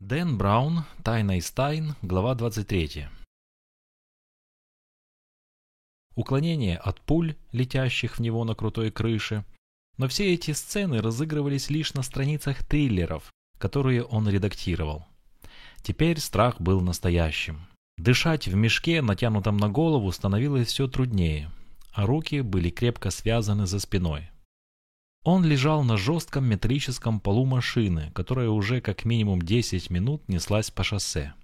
Дэн Браун, Тайна из тайн, глава 23. Уклонение от пуль, летящих в него на крутой крыше. Но все эти сцены разыгрывались лишь на страницах триллеров, которые он редактировал. Теперь страх был настоящим. Дышать в мешке, натянутом на голову, становилось все труднее, а руки были крепко связаны за спиной. Он лежал на жестком металлическом полу машины, которая уже как минимум 10 минут неслась по шоссе.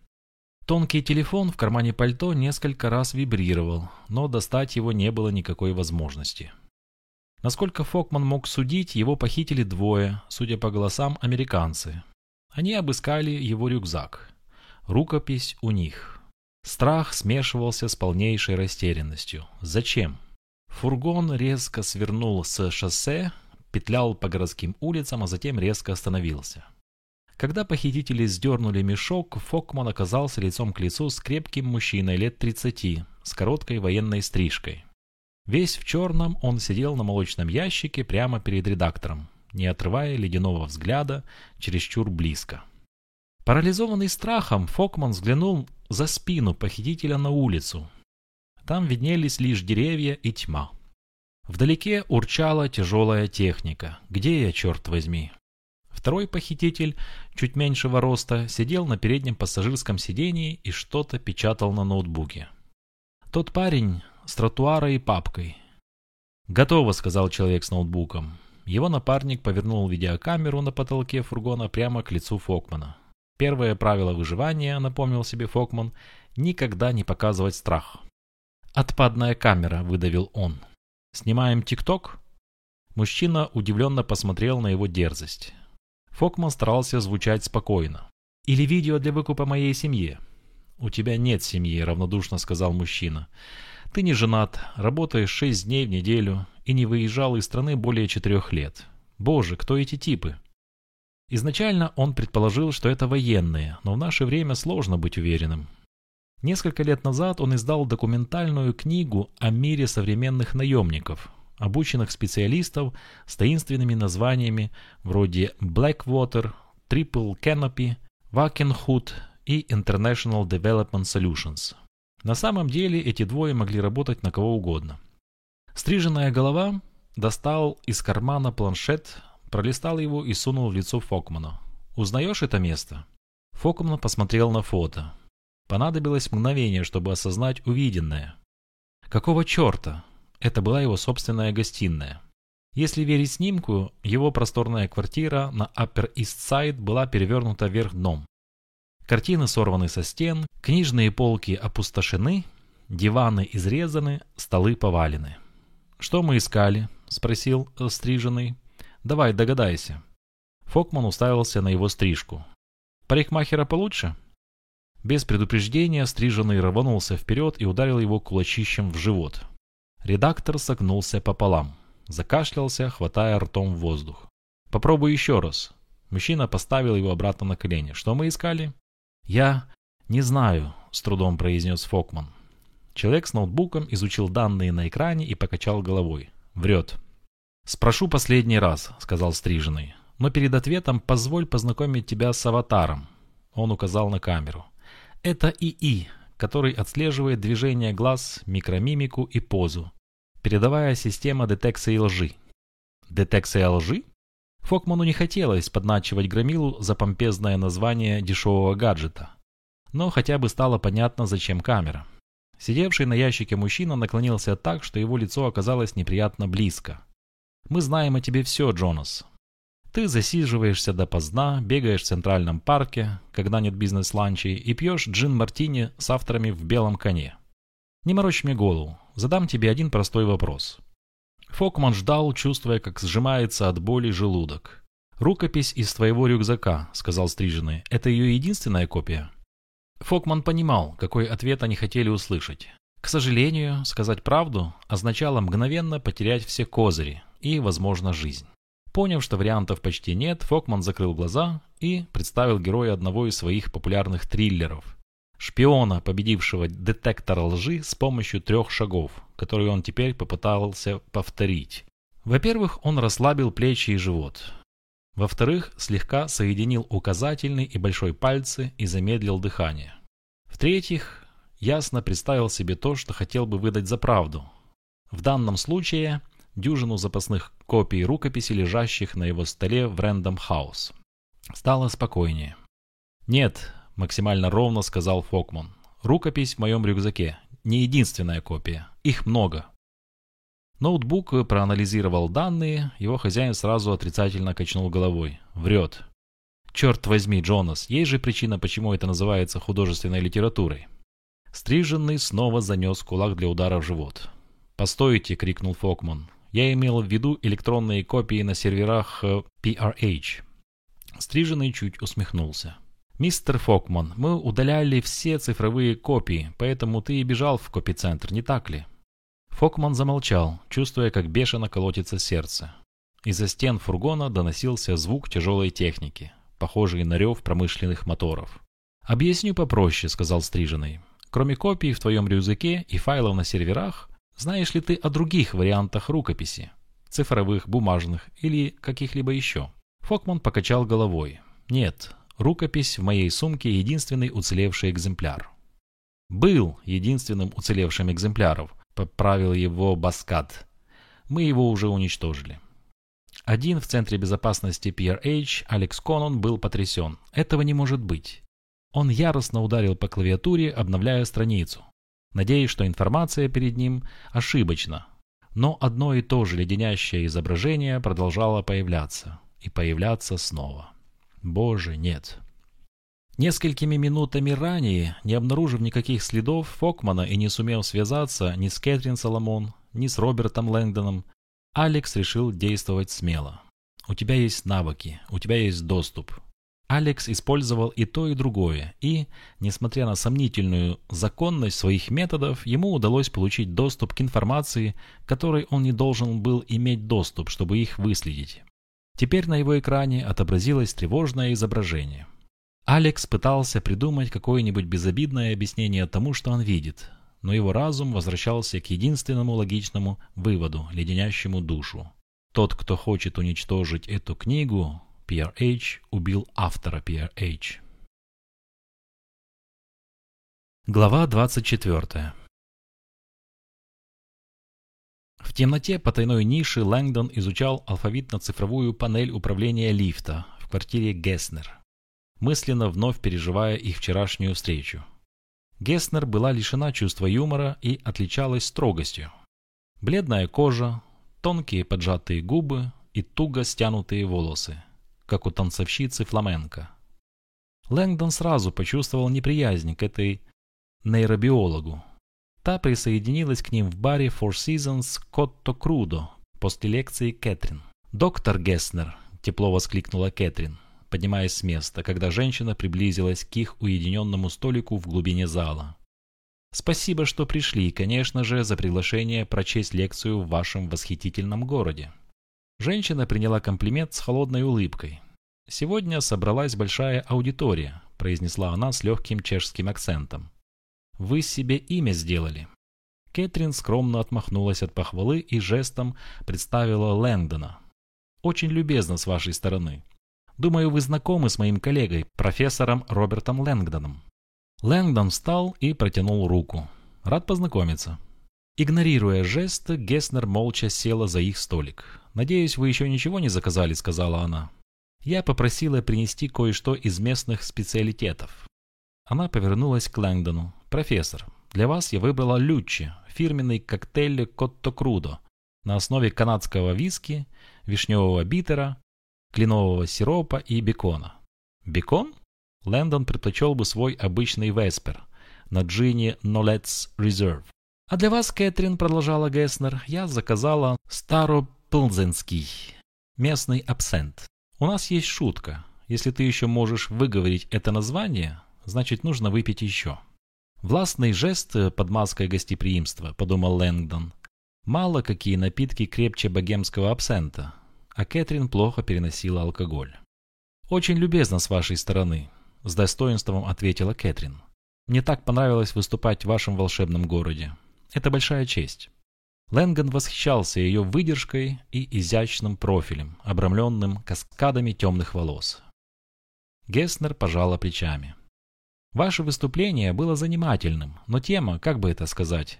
Тонкий телефон в кармане пальто несколько раз вибрировал, но достать его не было никакой возможности. Насколько Фокман мог судить, его похитили двое, судя по голосам, американцы. Они обыскали его рюкзак. Рукопись у них. Страх смешивался с полнейшей растерянностью. Зачем? Фургон резко свернул с шоссе, петлял по городским улицам, а затем резко остановился. Когда похитители сдернули мешок, Фокман оказался лицом к лицу с крепким мужчиной лет 30, с короткой военной стрижкой. Весь в черном он сидел на молочном ящике прямо перед редактором, не отрывая ледяного взгляда чересчур близко. Парализованный страхом, Фокман взглянул за спину похитителя на улицу. Там виднелись лишь деревья и тьма. Вдалеке урчала тяжелая техника. Где я, черт возьми? Второй похититель, чуть меньшего роста, сидел на переднем пассажирском сидении и что-то печатал на ноутбуке. Тот парень с тротуара и папкой. «Готово», — сказал человек с ноутбуком. Его напарник повернул видеокамеру на потолке фургона прямо к лицу Фокмана. Первое правило выживания, напомнил себе Фокман, никогда не показывать страх. «Отпадная камера», — выдавил он. «Снимаем ТикТок?» Мужчина удивленно посмотрел на его дерзость. Фокман старался звучать спокойно. «Или видео для выкупа моей семье?» «У тебя нет семьи», — равнодушно сказал мужчина. «Ты не женат, работаешь шесть дней в неделю и не выезжал из страны более четырех лет. Боже, кто эти типы?» Изначально он предположил, что это военные, но в наше время сложно быть уверенным. Несколько лет назад он издал документальную книгу о мире современных наемников, обученных специалистов с таинственными названиями вроде Blackwater, Triple Canopy, Wackenhut и International Development Solutions. На самом деле эти двое могли работать на кого угодно. Стриженная голова достал из кармана планшет, пролистал его и сунул в лицо Фокмана. «Узнаешь это место?» Фокман посмотрел на фото. Понадобилось мгновение, чтобы осознать увиденное. Какого черта? Это была его собственная гостиная. Если верить снимку, его просторная квартира на Upper East Side была перевернута вверх дном. Картины сорваны со стен, книжные полки опустошены, диваны изрезаны, столы повалены. «Что мы искали?» – спросил стриженный. «Давай, догадайся». Фокман уставился на его стрижку. «Парикмахера получше?» Без предупреждения стриженный рванулся вперед и ударил его кулачищем в живот. Редактор согнулся пополам. Закашлялся, хватая ртом воздух. «Попробуй еще раз». Мужчина поставил его обратно на колени. «Что мы искали?» «Я не знаю», — с трудом произнес Фокман. Человек с ноутбуком изучил данные на экране и покачал головой. «Врет». «Спрошу последний раз», — сказал Стриженный. «Но перед ответом позволь познакомить тебя с аватаром». Он указал на камеру. Это ИИ, который отслеживает движение глаз, микромимику и позу. Передовая система детекции лжи. Детекция лжи? Фокману не хотелось подначивать Громилу за помпезное название дешевого гаджета. Но хотя бы стало понятно, зачем камера. Сидевший на ящике мужчина наклонился так, что его лицо оказалось неприятно близко. «Мы знаем о тебе все, Джонас. Ты засиживаешься допоздна, бегаешь в центральном парке, когда нет бизнес-ланчей, и пьешь джин-мартини с авторами в белом коне. Не морочь мне голову, задам тебе один простой вопрос. Фокман ждал, чувствуя, как сжимается от боли желудок. «Рукопись из твоего рюкзака», — сказал Стриженный. «Это ее единственная копия?» Фокман понимал, какой ответ они хотели услышать. К сожалению, сказать правду означало мгновенно потерять все козыри и, возможно, жизнь. Поняв, что вариантов почти нет, Фокман закрыл глаза и представил героя одного из своих популярных триллеров. Шпиона, победившего детектор лжи с помощью трех шагов, которые он теперь попытался повторить. Во-первых, он расслабил плечи и живот. Во-вторых, слегка соединил указательный и большой пальцы и замедлил дыхание. В-третьих, ясно представил себе то, что хотел бы выдать за правду. В данном случае дюжину запасных копий рукописи, лежащих на его столе в Рэндом Хаус. Стало спокойнее. «Нет», — максимально ровно сказал Фокман. «Рукопись в моем рюкзаке. Не единственная копия. Их много». Ноутбук проанализировал данные, его хозяин сразу отрицательно качнул головой. Врет. Черт возьми, Джонас, есть же причина, почему это называется художественной литературой. Стриженный снова занес кулак для удара в живот. «Постойте!» — крикнул Фокман. «Я имел в виду электронные копии на серверах э, PRH». Стриженный чуть усмехнулся. «Мистер Фокман, мы удаляли все цифровые копии, поэтому ты и бежал в копицентр, не так ли?» Фокман замолчал, чувствуя, как бешено колотится сердце. Из-за стен фургона доносился звук тяжелой техники, похожий на рев промышленных моторов. «Объясню попроще», — сказал Стриженный. «Кроме копий в твоем рюкзаке и файлов на серверах, знаешь ли ты о других вариантах рукописи? Цифровых, бумажных или каких-либо еще?» Фокман покачал головой. «Нет, рукопись в моей сумке — единственный уцелевший экземпляр». «Был единственным уцелевшим экземпляром», Поправил его Баскат. Мы его уже уничтожили. Один в Центре безопасности PRH, Алекс Конон, был потрясен. Этого не может быть. Он яростно ударил по клавиатуре, обновляя страницу. Надеясь, что информация перед ним ошибочна. Но одно и то же леденящее изображение продолжало появляться. И появляться снова. Боже, нет. Несколькими минутами ранее, не обнаружив никаких следов Фокмана и не сумев связаться ни с Кэтрин Соломон, ни с Робертом Лэнгдоном, Алекс решил действовать смело. У тебя есть навыки, у тебя есть доступ. Алекс использовал и то, и другое, и, несмотря на сомнительную законность своих методов, ему удалось получить доступ к информации, которой он не должен был иметь доступ, чтобы их выследить. Теперь на его экране отобразилось тревожное изображение. Алекс пытался придумать какое-нибудь безобидное объяснение тому, что он видит, но его разум возвращался к единственному логичному выводу, леденящему душу. Тот, кто хочет уничтожить эту книгу, PRH, убил автора PRH. Глава 24 В темноте потайной ниши Лэнгдон изучал алфавитно-цифровую панель управления лифта в квартире Гесснер мысленно вновь переживая их вчерашнюю встречу. Геснер была лишена чувства юмора и отличалась строгостью. Бледная кожа, тонкие поджатые губы и туго стянутые волосы, как у танцовщицы фламенко. Лэнгдон сразу почувствовал неприязнь к этой нейробиологу. Та присоединилась к ним в баре Four Seasons Котто Крудо после лекции Кэтрин. «Доктор Геснер!» – тепло воскликнула Кэтрин поднимаясь с места, когда женщина приблизилась к их уединенному столику в глубине зала. «Спасибо, что пришли, и, конечно же, за приглашение прочесть лекцию в вашем восхитительном городе». Женщина приняла комплимент с холодной улыбкой. «Сегодня собралась большая аудитория», – произнесла она с легким чешским акцентом. «Вы себе имя сделали». Кэтрин скромно отмахнулась от похвалы и жестом представила Лэнгдона. «Очень любезно с вашей стороны. Думаю, вы знакомы с моим коллегой, профессором Робертом Лэнгдоном». Лэнгдон встал и протянул руку. «Рад познакомиться». Игнорируя жест, Геснер молча села за их столик. «Надеюсь, вы еще ничего не заказали», — сказала она. «Я попросила принести кое-что из местных специалитетов». Она повернулась к Лэнгдону. «Профессор, для вас я выбрала люччи, фирменный коктейль Котто Крудо на основе канадского виски, вишневого битера, кленового сиропа и бекона. Бекон? Лэндон предпочел бы свой обычный веспер на джине Nolets Reserve. А для вас, Кэтрин, продолжала Гесснер, я заказала старопылзенский местный абсент. У нас есть шутка. Если ты еще можешь выговорить это название, значит нужно выпить еще. Властный жест под маской гостеприимства, подумал Лэнгдон. Мало какие напитки крепче богемского абсента а Кэтрин плохо переносила алкоголь. «Очень любезно с вашей стороны», — с достоинством ответила Кэтрин. «Мне так понравилось выступать в вашем волшебном городе. Это большая честь». Лэнган восхищался ее выдержкой и изящным профилем, обрамленным каскадами темных волос. Геснер пожала плечами. «Ваше выступление было занимательным, но тема, как бы это сказать,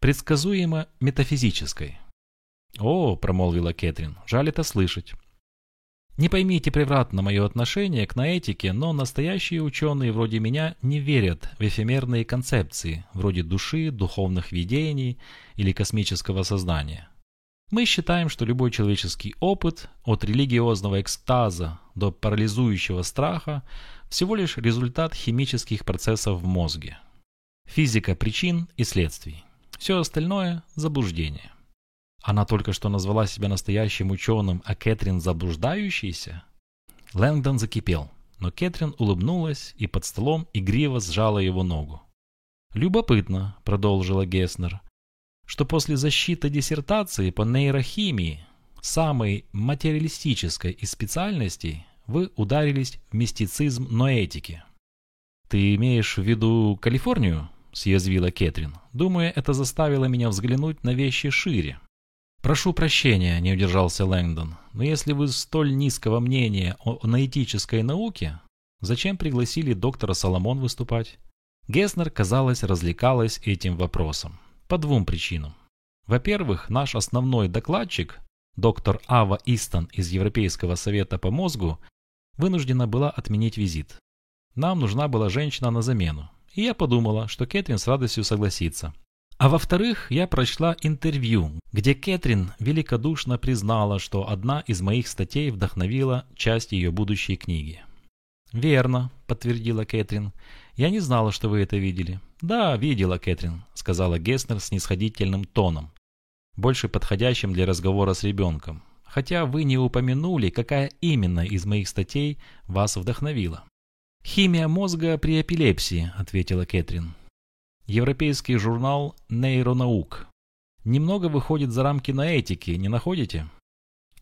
предсказуемо метафизической». «О», — промолвила Кэтрин, — «жаль это слышать. Не поймите превратно мое отношение к наэтике, но настоящие ученые вроде меня не верят в эфемерные концепции, вроде души, духовных видений или космического сознания. Мы считаем, что любой человеческий опыт, от религиозного экстаза до парализующего страха, всего лишь результат химических процессов в мозге. Физика причин и следствий. Все остальное – заблуждение. Она только что назвала себя настоящим ученым, а Кэтрин заблуждающейся? Лэнгдон закипел, но Кэтрин улыбнулась и под столом игриво сжала его ногу. «Любопытно», — продолжила Геснер, что после защиты диссертации по нейрохимии, самой материалистической из специальностей, вы ударились в мистицизм ноэтики. «Ты имеешь в виду Калифорнию?» – съязвила Кэтрин. «Думаю, это заставило меня взглянуть на вещи шире». «Прошу прощения», — не удержался Лэнгдон, «но если вы столь низкого мнения о наэтической науке, зачем пригласили доктора Соломон выступать?» Геснер, казалось, развлекалась этим вопросом. По двум причинам. Во-первых, наш основной докладчик, доктор Ава Истон из Европейского совета по мозгу, вынуждена была отменить визит. Нам нужна была женщина на замену, и я подумала, что Кэтрин с радостью согласится. А во-вторых, я прочла интервью, где Кэтрин великодушно признала, что одна из моих статей вдохновила часть ее будущей книги. «Верно», — подтвердила Кэтрин. «Я не знала, что вы это видели». «Да, видела, Кэтрин», — сказала Геснер с нисходительным тоном, больше подходящим для разговора с ребенком. «Хотя вы не упомянули, какая именно из моих статей вас вдохновила». «Химия мозга при эпилепсии», — ответила Кэтрин. Европейский журнал «Нейронаук». Немного выходит за рамки на этики, не находите?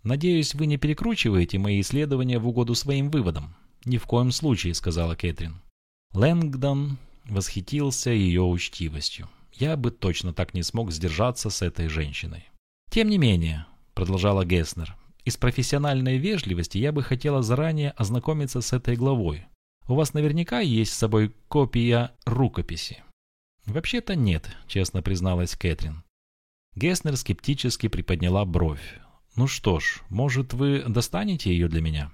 Надеюсь, вы не перекручиваете мои исследования в угоду своим выводам. Ни в коем случае, сказала Кэтрин. Лэнгдон восхитился ее учтивостью. Я бы точно так не смог сдержаться с этой женщиной. Тем не менее, продолжала Геснер, из профессиональной вежливости я бы хотела заранее ознакомиться с этой главой. У вас наверняка есть с собой копия рукописи. «Вообще-то нет», — честно призналась Кэтрин. Геснер скептически приподняла бровь. «Ну что ж, может, вы достанете ее для меня?»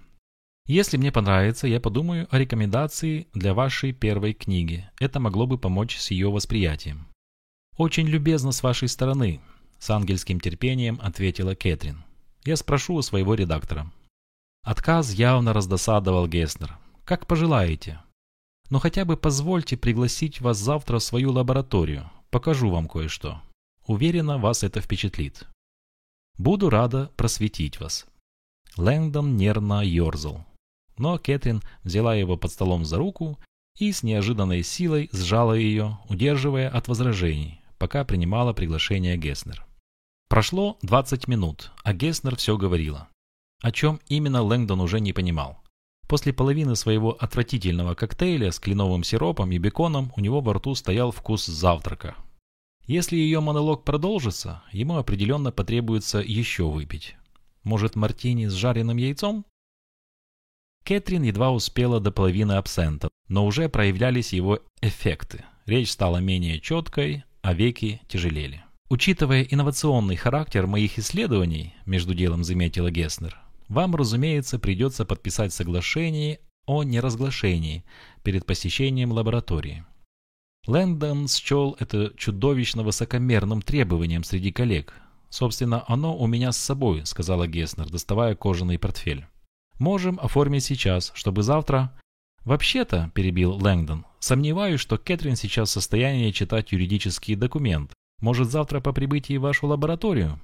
«Если мне понравится, я подумаю о рекомендации для вашей первой книги. Это могло бы помочь с ее восприятием». «Очень любезно с вашей стороны», — с ангельским терпением ответила Кэтрин. «Я спрошу у своего редактора». Отказ явно раздосадовал Геснер. «Как пожелаете. Но хотя бы позвольте пригласить вас завтра в свою лабораторию. Покажу вам кое-что. Уверена, вас это впечатлит. Буду рада просветить вас». Лэнгдон нервно ерзал. Но Кэтрин взяла его под столом за руку и с неожиданной силой сжала ее, удерживая от возражений, пока принимала приглашение Геснер. Прошло 20 минут, а Геснер все говорила. О чем именно Лэнгдон уже не понимал. После половины своего отвратительного коктейля с кленовым сиропом и беконом у него во рту стоял вкус завтрака. Если ее монолог продолжится, ему определенно потребуется еще выпить. Может, мартини с жареным яйцом? Кэтрин едва успела до половины абсента, но уже проявлялись его эффекты. Речь стала менее четкой, а веки тяжелели. Учитывая инновационный характер моих исследований, между делом заметила Геснер, вам, разумеется, придется подписать соглашение о неразглашении перед посещением лаборатории. Лэндон счел это чудовищно высокомерным требованием среди коллег. «Собственно, оно у меня с собой», — сказала Геснер, доставая кожаный портфель. «Можем оформить сейчас, чтобы завтра...» «Вообще-то», — перебил Лэнгдон, — «сомневаюсь, что Кэтрин сейчас в состоянии читать юридический документ. Может, завтра по прибытии в вашу лабораторию?»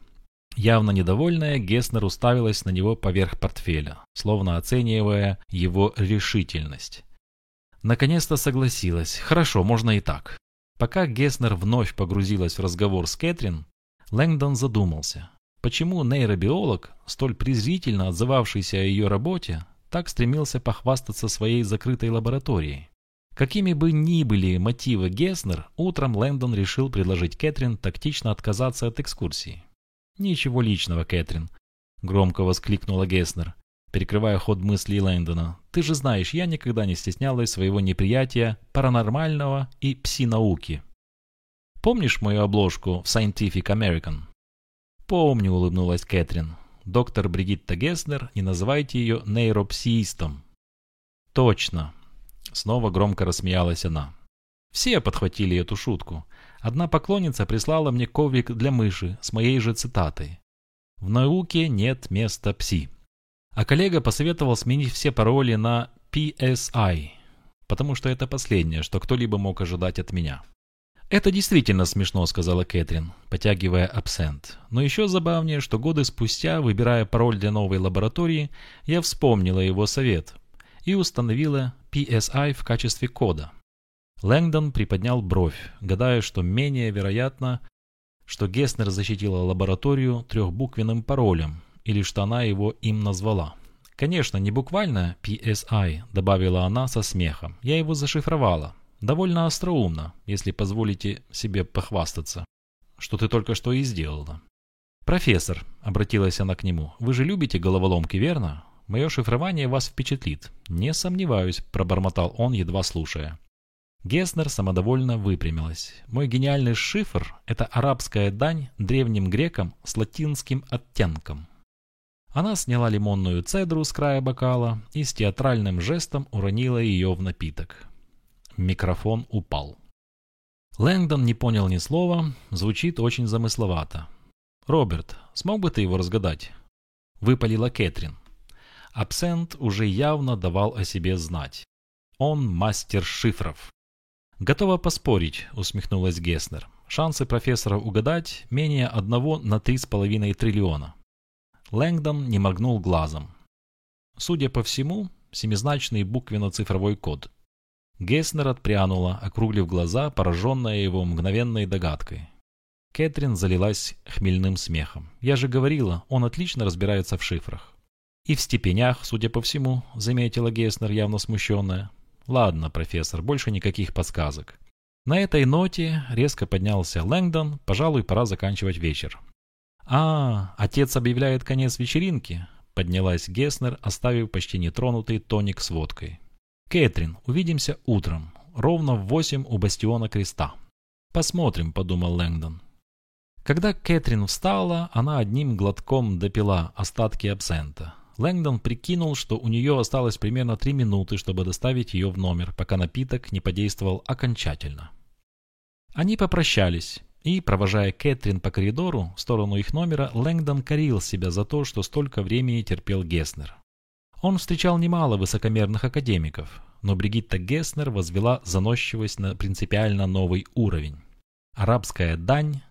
Явно недовольная, Геснер уставилась на него поверх портфеля, словно оценивая его решительность. Наконец-то согласилась. Хорошо, можно и так. Пока Геснер вновь погрузилась в разговор с Кэтрин, Лэнгдон задумался, почему нейробиолог, столь презрительно отзывавшийся о ее работе, так стремился похвастаться своей закрытой лабораторией. Какими бы ни были мотивы Геснер, утром Лэндон решил предложить Кэтрин тактично отказаться от экскурсии. «Ничего личного, Кэтрин», — громко воскликнула Геснер, перекрывая ход мыслей Лэндона. «Ты же знаешь, я никогда не стеснялась своего неприятия паранормального и пси-науки. Помнишь мою обложку в Scientific American?» «Помню», — улыбнулась Кэтрин. «Доктор Бригитта Геснер, не называйте ее нейропсиистом». «Точно», Снова громко рассмеялась она. Все подхватили эту шутку. Одна поклонница прислала мне коврик для мыши с моей же цитатой. «В науке нет места пси». А коллега посоветовал сменить все пароли на PSI, потому что это последнее, что кто-либо мог ожидать от меня. «Это действительно смешно», — сказала Кэтрин, потягивая абсент. «Но еще забавнее, что годы спустя, выбирая пароль для новой лаборатории, я вспомнила его совет и установила PSI в качестве кода. Лэнгдон приподнял бровь, гадая, что менее вероятно, что Геснер защитила лабораторию трехбуквенным паролем, или что она его им назвала. «Конечно, не буквально PSI», — добавила она со смехом. «Я его зашифровала. Довольно остроумно, если позволите себе похвастаться, что ты только что и сделала». «Профессор», — обратилась она к нему, — «вы же любите головоломки, верно? Мое шифрование вас впечатлит. Не сомневаюсь, пробормотал он, едва слушая. Геснер самодовольно выпрямилась. Мой гениальный шифр – это арабская дань древним грекам с латинским оттенком. Она сняла лимонную цедру с края бокала и с театральным жестом уронила ее в напиток. Микрофон упал. Лэнгдон не понял ни слова, звучит очень замысловато. «Роберт, смог бы ты его разгадать?» Выпалила Кэтрин. Абсент уже явно давал о себе знать. Он мастер шифров. «Готова поспорить», — усмехнулась Геснер. «Шансы профессора угадать менее одного на три с половиной триллиона». Лэнгдон не моргнул глазом. Судя по всему, семизначный буквенно-цифровой код. Геснер отпрянула, округлив глаза, пораженная его мгновенной догадкой. Кэтрин залилась хмельным смехом. «Я же говорила, он отлично разбирается в шифрах». И в степенях, судя по всему, заметила Геснер, явно смущенная. Ладно, профессор, больше никаких подсказок. На этой ноте резко поднялся Лэнгдон, пожалуй, пора заканчивать вечер. «А, отец объявляет конец вечеринки», — поднялась Геснер, оставив почти нетронутый тоник с водкой. «Кэтрин, увидимся утром, ровно в восемь у бастиона креста». «Посмотрим», — подумал Лэнгдон. Когда Кэтрин встала, она одним глотком допила остатки абсента. Лэнгдон прикинул, что у нее осталось примерно три минуты, чтобы доставить ее в номер, пока напиток не подействовал окончательно. Они попрощались, и, провожая Кэтрин по коридору в сторону их номера, Лэнгдон корил себя за то, что столько времени терпел Геснер. Он встречал немало высокомерных академиков, но Бригитта Геснер возвела заносчивость на принципиально новый уровень. Арабская дань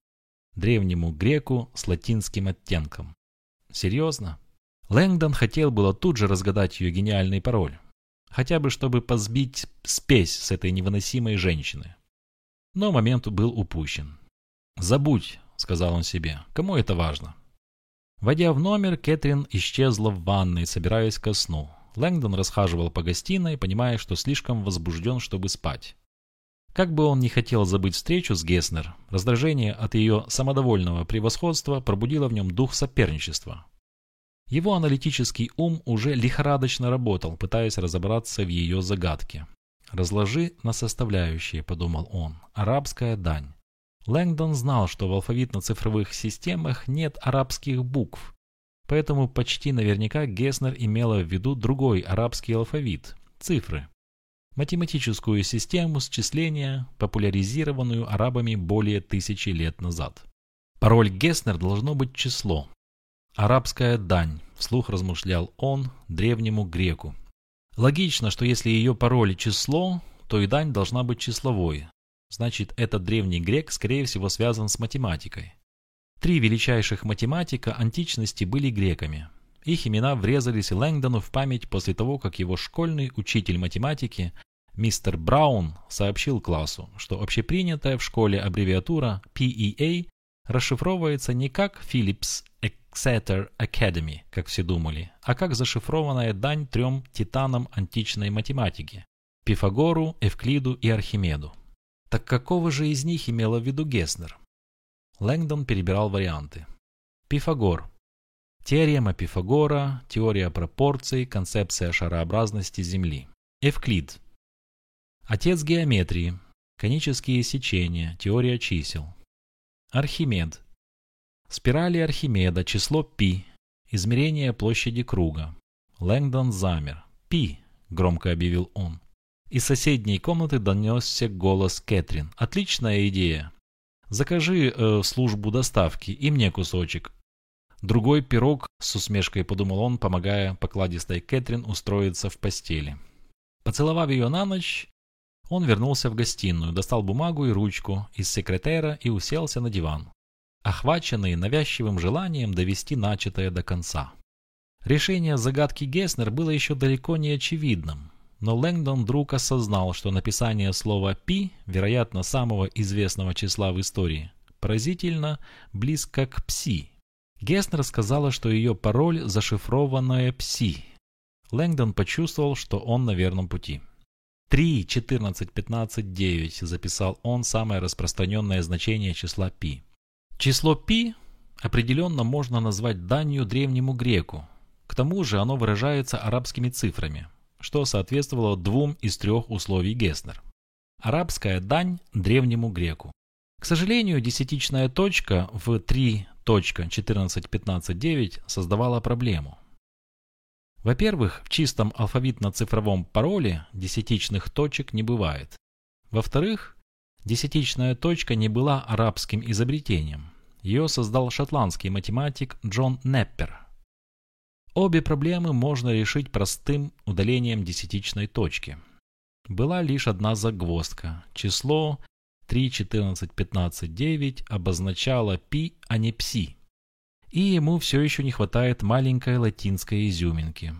древнему греку с латинским оттенком. Серьезно? Лэнгдон хотел было тут же разгадать ее гениальный пароль. Хотя бы, чтобы позбить спесь с этой невыносимой женщины. Но момент был упущен. «Забудь», — сказал он себе, — «кому это важно?» Войдя в номер, Кэтрин исчезла в ванной, собираясь ко сну. Лэнгдон расхаживал по гостиной, понимая, что слишком возбужден, чтобы спать. Как бы он ни хотел забыть встречу с Геснер, раздражение от ее самодовольного превосходства пробудило в нем дух соперничества. Его аналитический ум уже лихорадочно работал, пытаясь разобраться в ее загадке. «Разложи на составляющие», — подумал он, — «арабская дань». Лэнгдон знал, что в алфавитно-цифровых системах нет арабских букв, поэтому почти наверняка Геснер имела в виду другой арабский алфавит – цифры. Математическую систему счисления, популяризированную арабами более тысячи лет назад. Пароль Геснер должно быть число, Арабская дань, вслух размышлял он древнему греку. Логично, что если ее пароль число, то и дань должна быть числовой. Значит, этот древний грек, скорее всего, связан с математикой. Три величайших математика античности были греками. Их имена врезались Лэнгдону в память после того, как его школьный учитель математики, мистер Браун, сообщил классу, что общепринятая в школе аббревиатура PEA расшифровывается не как Phillips Exeter Academy, как все думали, а как зашифрованная дань трем титанам античной математики Пифагору, Эвклиду и Архимеду. Так какого же из них имела в виду Геснер? Лэнгдон перебирал варианты. Пифагор. Теорема Пифагора, теория пропорций, концепция шарообразности Земли. Эвклид. Отец геометрии, конические сечения, теория чисел. Архимед. Спирали Архимеда, число π, измерение площади круга. Лэнгдон замер. «Пи!» – громко объявил он. Из соседней комнаты донесся голос Кэтрин. «Отличная идея! Закажи э, службу доставки и мне кусочек. Другой пирог, с усмешкой подумал он, помогая покладистой Кэтрин устроиться в постели. Поцеловав ее на ночь, он вернулся в гостиную, достал бумагу и ручку из секретера и уселся на диван, охваченный навязчивым желанием довести начатое до конца. Решение загадки Геснер было еще далеко не очевидным, но Лэнгдон вдруг осознал, что написание слова «пи», вероятно, самого известного числа в истории, поразительно близко к «пси». Геснер сказала, что ее пароль – зашифрованное «пси». Лэнгдон почувствовал, что он на верном пути. 3, 14, 15, 9 записал он самое распространенное значение числа π. Число π определенно можно назвать данью древнему греку. К тому же оно выражается арабскими цифрами – что соответствовало двум из трех условий Геснер. Арабская дань древнему греку. К сожалению, десятичная точка в 3.14.15.9 создавала проблему. Во-первых, в чистом алфавитно-цифровом пароле десятичных точек не бывает. Во-вторых, десятичная точка не была арабским изобретением. Ее создал шотландский математик Джон Неппер – Обе проблемы можно решить простым удалением десятичной точки. Была лишь одна загвоздка. Число 3, 14, 15, 9 обозначало π, а не пси. И ему все еще не хватает маленькой латинской изюминки.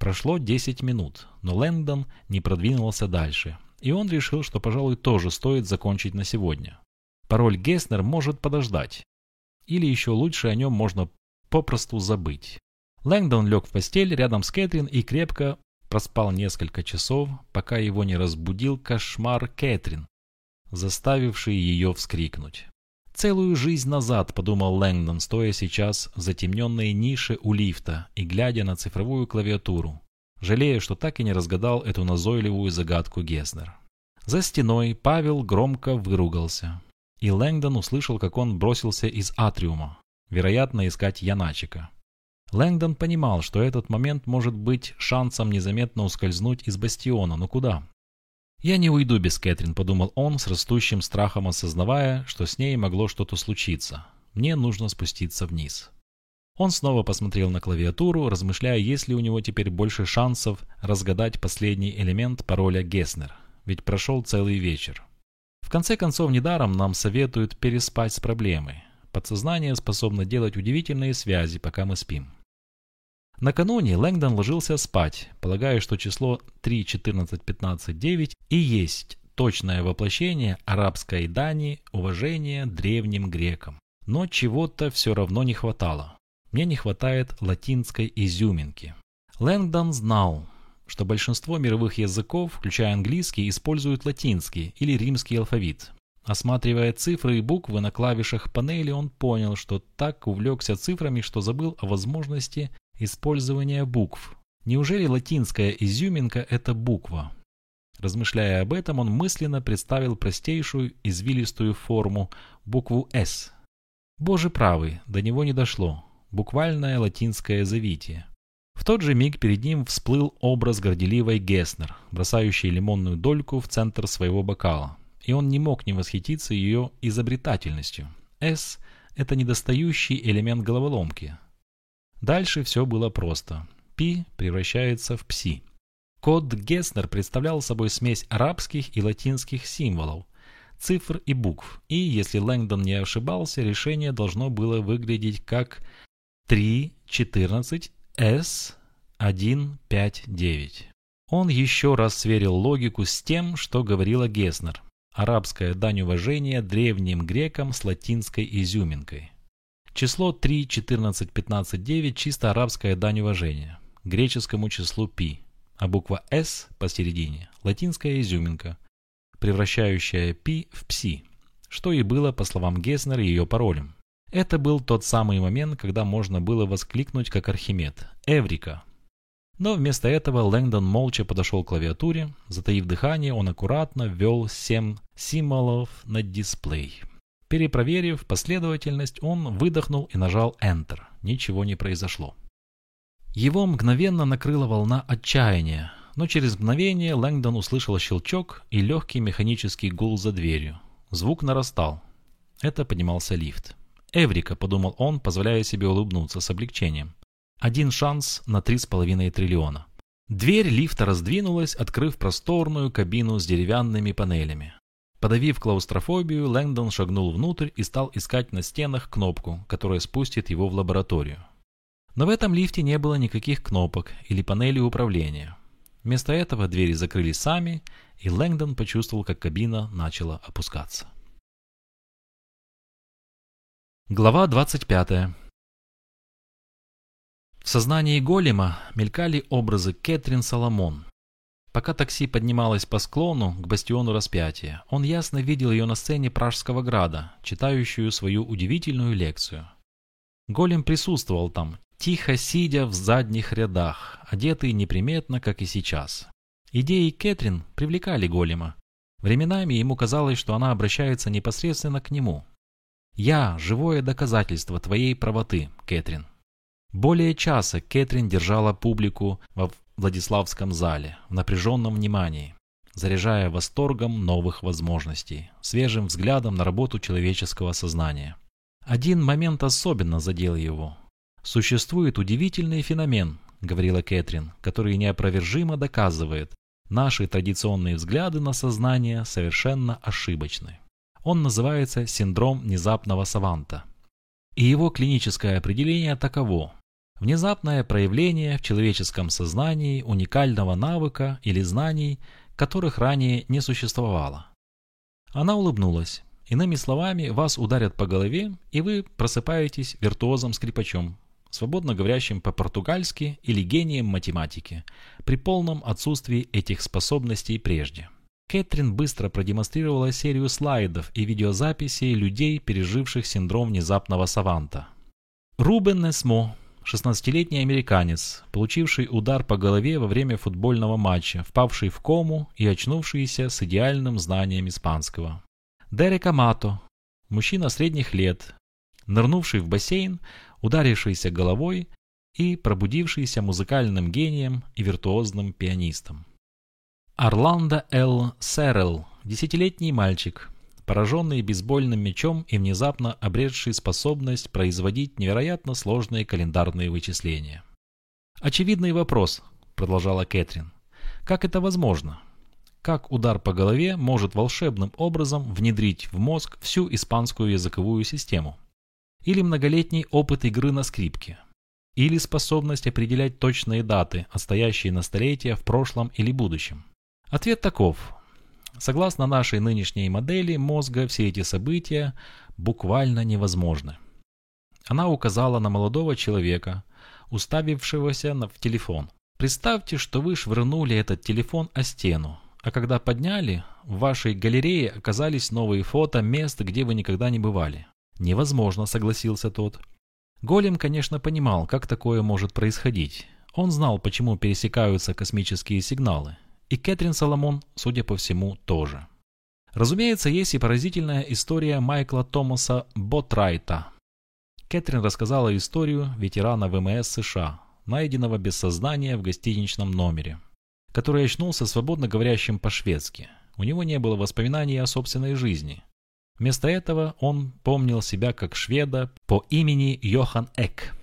Прошло 10 минут, но Лэндон не продвинулся дальше, и он решил, что, пожалуй, тоже стоит закончить на сегодня. Пароль Геснер может подождать. Или еще лучше о нем можно попросту забыть. Лэнгдон лег в постель рядом с Кэтрин и крепко проспал несколько часов, пока его не разбудил кошмар Кэтрин, заставивший ее вскрикнуть. Целую жизнь назад, подумал Лэнгдон, стоя сейчас в затемненной нише у лифта и глядя на цифровую клавиатуру, жалея, что так и не разгадал эту назойливую загадку Геснер. За стеной Павел громко выругался, и Лэнгдон услышал, как он бросился из атриума, вероятно, искать Яначика. Лэнгдон понимал, что этот момент может быть шансом незаметно ускользнуть из бастиона, но куда? «Я не уйду без Кэтрин», — подумал он, с растущим страхом осознавая, что с ней могло что-то случиться. «Мне нужно спуститься вниз». Он снова посмотрел на клавиатуру, размышляя, есть ли у него теперь больше шансов разгадать последний элемент пароля Геснер, ведь прошел целый вечер. В конце концов, недаром нам советуют переспать с проблемой. Подсознание способно делать удивительные связи, пока мы спим. Накануне Лэнгдон ложился спать, полагая, что число 3, 14, 15, 9 и есть точное воплощение арабской дани уважения древним грекам. Но чего-то все равно не хватало. Мне не хватает латинской изюминки. Лэнгдон знал, что большинство мировых языков, включая английский, используют латинский или римский алфавит. Осматривая цифры и буквы на клавишах панели, он понял, что так увлекся цифрами, что забыл о возможности Использование букв. Неужели латинская изюминка – это буква? Размышляя об этом, он мысленно представил простейшую извилистую форму, букву «С». Боже правый, до него не дошло. Буквальное латинское завитие. В тот же миг перед ним всплыл образ горделивой Геснер, бросающей лимонную дольку в центр своего бокала. И он не мог не восхититься ее изобретательностью. «С» — это недостающий элемент головоломки. Дальше все было просто. Пи превращается в пси. Код Геснер представлял собой смесь арабских и латинских символов, цифр и букв, и, если Лэнгдон не ошибался, решение должно было выглядеть как 3, 14, S, 1, 5, 9. Он еще раз сверил логику с тем, что говорила Геснер. Арабская дань уважения древним грекам с латинской изюминкой. Число 3, 14, 15, 9 – чисто арабская дань уважения, греческому числу π. а буква «С» посередине – латинская изюминка, превращающая «Пи» в «Пси», что и было, по словам Геснера, ее паролем. Это был тот самый момент, когда можно было воскликнуть, как Архимед «Эврика!». Но вместо этого Лэнгдон молча подошел к клавиатуре, затаив дыхание, он аккуратно ввел 7 символов на дисплей. Перепроверив последовательность, он выдохнул и нажал Enter. Ничего не произошло. Его мгновенно накрыла волна отчаяния, но через мгновение Лэнгдон услышал щелчок и легкий механический гул за дверью. Звук нарастал. Это поднимался лифт. «Эврика», — подумал он, позволяя себе улыбнуться с облегчением. Один шанс на 3,5 триллиона. Дверь лифта раздвинулась, открыв просторную кабину с деревянными панелями. Подавив клаустрофобию, Лэнгдон шагнул внутрь и стал искать на стенах кнопку, которая спустит его в лабораторию. Но в этом лифте не было никаких кнопок или панелей управления. Вместо этого двери закрылись сами, и Лэнгдон почувствовал, как кабина начала опускаться. Глава 25 В сознании голема мелькали образы Кэтрин Соломон. Пока такси поднималось по склону к бастиону распятия, он ясно видел ее на сцене Пражского града, читающую свою удивительную лекцию. Голем присутствовал там, тихо сидя в задних рядах, одетый неприметно, как и сейчас. Идеи Кэтрин привлекали голема. Временами ему казалось, что она обращается непосредственно к нему. «Я – живое доказательство твоей правоты, Кэтрин». Более часа Кэтрин держала публику во Владиславском зале в напряженном внимании, заряжая восторгом новых возможностей, свежим взглядом на работу человеческого сознания. Один момент особенно задел его. «Существует удивительный феномен», — говорила Кэтрин, который неопровержимо доказывает, наши традиционные взгляды на сознание совершенно ошибочны. Он называется синдром внезапного саванта. И его клиническое определение таково. Внезапное проявление в человеческом сознании уникального навыка или знаний, которых ранее не существовало. Она улыбнулась. Иными словами, вас ударят по голове, и вы просыпаетесь виртуозом-скрипачом, свободно говорящим по-португальски или гением математики, при полном отсутствии этих способностей прежде. Кэтрин быстро продемонстрировала серию слайдов и видеозаписей людей, переживших синдром внезапного саванта. Рубен Несмо, 16-летний американец, получивший удар по голове во время футбольного матча, впавший в кому и очнувшийся с идеальным знанием испанского. Дерек Амато, мужчина средних лет, нырнувший в бассейн, ударившийся головой и пробудившийся музыкальным гением и виртуозным пианистом. Орландо Л. Серрелл, десятилетний мальчик, пораженный бейсбольным мячом и внезапно обретший способность производить невероятно сложные календарные вычисления. «Очевидный вопрос», — продолжала Кэтрин. «Как это возможно? Как удар по голове может волшебным образом внедрить в мозг всю испанскую языковую систему?» или многолетний опыт игры на скрипке, или способность определять точные даты, отстоящие на столетия в прошлом или будущем. Ответ таков. Согласно нашей нынешней модели мозга, все эти события буквально невозможны. Она указала на молодого человека, уставившегося в телефон. Представьте, что вы швырнули этот телефон о стену, а когда подняли, в вашей галерее оказались новые фото мест, где вы никогда не бывали. «Невозможно», — согласился тот. Голем, конечно, понимал, как такое может происходить. Он знал, почему пересекаются космические сигналы. И Кэтрин Соломон, судя по всему, тоже. Разумеется, есть и поразительная история Майкла Томаса Ботрайта. Кэтрин рассказала историю ветерана ВМС США, найденного без сознания в гостиничном номере, который очнулся свободно говорящим по-шведски. У него не было воспоминаний о собственной жизни – Вместо этого он помнил себя как шведа по имени Йохан Эк.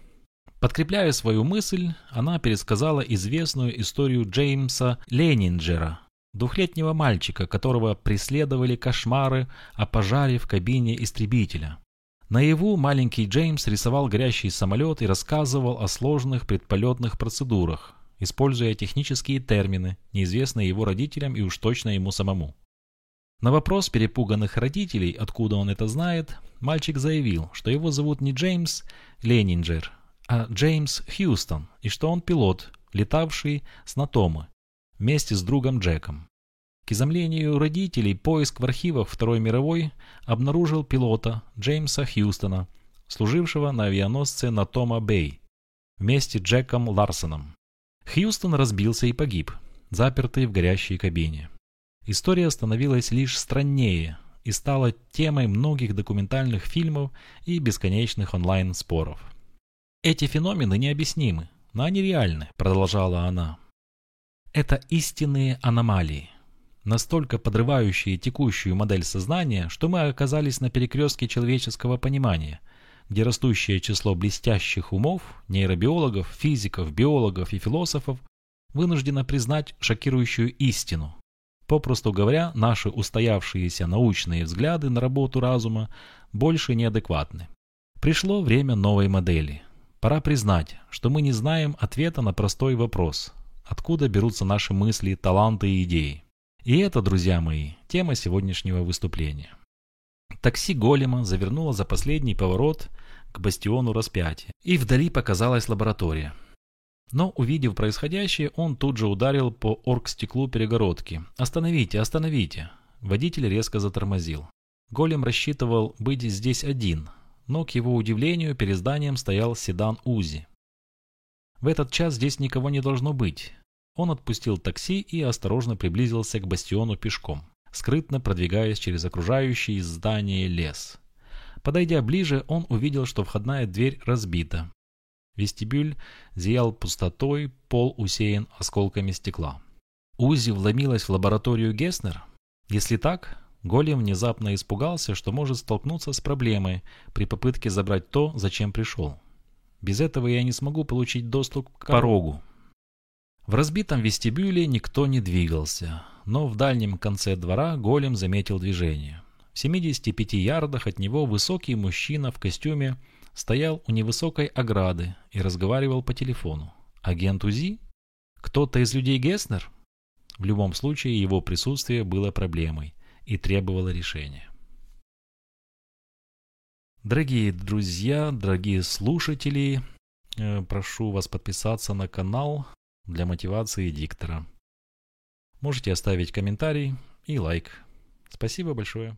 Подкрепляя свою мысль, она пересказала известную историю Джеймса Ленинджера, двухлетнего мальчика, которого преследовали кошмары о пожаре в кабине истребителя. Наяву маленький Джеймс рисовал горящий самолет и рассказывал о сложных предполетных процедурах, используя технические термины, неизвестные его родителям и уж точно ему самому. На вопрос перепуганных родителей, откуда он это знает, мальчик заявил, что его зовут не Джеймс Ленинджер, Джеймс Хьюстон, и что он пилот, летавший с Натомы, вместе с другом Джеком. К изумлению родителей поиск в архивах Второй мировой обнаружил пилота Джеймса Хьюстона, служившего на авианосце на Тома Бэй, вместе с Джеком Ларсоном. Хьюстон разбился и погиб, запертый в горящей кабине. История становилась лишь страннее и стала темой многих документальных фильмов и бесконечных онлайн-споров. «Эти феномены необъяснимы, но они реальны», — продолжала она. «Это истинные аномалии, настолько подрывающие текущую модель сознания, что мы оказались на перекрестке человеческого понимания, где растущее число блестящих умов, нейробиологов, физиков, биологов и философов вынуждено признать шокирующую истину. Попросту говоря, наши устоявшиеся научные взгляды на работу разума больше неадекватны. Пришло время новой модели. Пора признать, что мы не знаем ответа на простой вопрос – откуда берутся наши мысли, таланты и идеи. И это, друзья мои, тема сегодняшнего выступления. Такси голема завернуло за последний поворот к бастиону распятия, и вдали показалась лаборатория. Но, увидев происходящее, он тут же ударил по оргстеклу перегородки. «Остановите, остановите!» Водитель резко затормозил. Голем рассчитывал быть здесь один, но, к его удивлению, перед зданием стоял седан Узи. В этот час здесь никого не должно быть. Он отпустил такси и осторожно приблизился к бастиону пешком, скрытно продвигаясь через окружающий здание лес. Подойдя ближе, он увидел, что входная дверь разбита. Вестибюль зиял пустотой, пол усеян осколками стекла. Узи вломилась в лабораторию Геснер? Если так, Голем внезапно испугался, что может столкнуться с проблемой при попытке забрать то, зачем пришел. Без этого я не смогу получить доступ к порогу. В разбитом вестибюле никто не двигался, но в дальнем конце двора голем заметил движение. В 75 ярдах от него высокий мужчина в костюме стоял у невысокой ограды и разговаривал по телефону. Агент УЗИ? Кто-то из людей Геснер? В любом случае его присутствие было проблемой и требовало решения. Дорогие друзья, дорогие слушатели, э, прошу вас подписаться на канал для мотивации диктора. Можете оставить комментарий и лайк. Спасибо большое.